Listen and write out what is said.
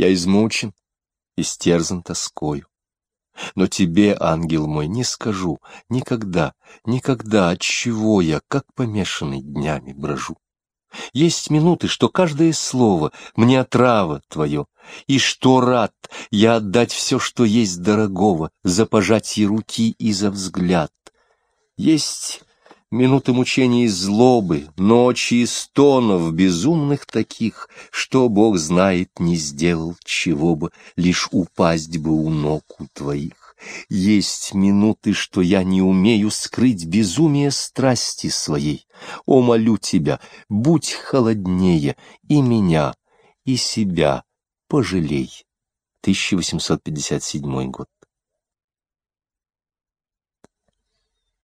Я измучен, истерзан тоскою. Но тебе, ангел мой, не скажу никогда, никогда, от чего я, как помешанный, днями брожу. Есть минуты, что каждое слово мне отрава твое, и что рад я отдать все, что есть дорогого, за пожатие руки и за взгляд. Есть минуты мучений и злобы, ночи и стонов безумных таких, что Бог знает, не сделал чего бы, лишь упасть бы у ног у твоих. Есть минуты, что я не умею скрыть безумие страсти своей. О, молю тебя, будь холоднее и меня, и себя пожалей. 1857 год.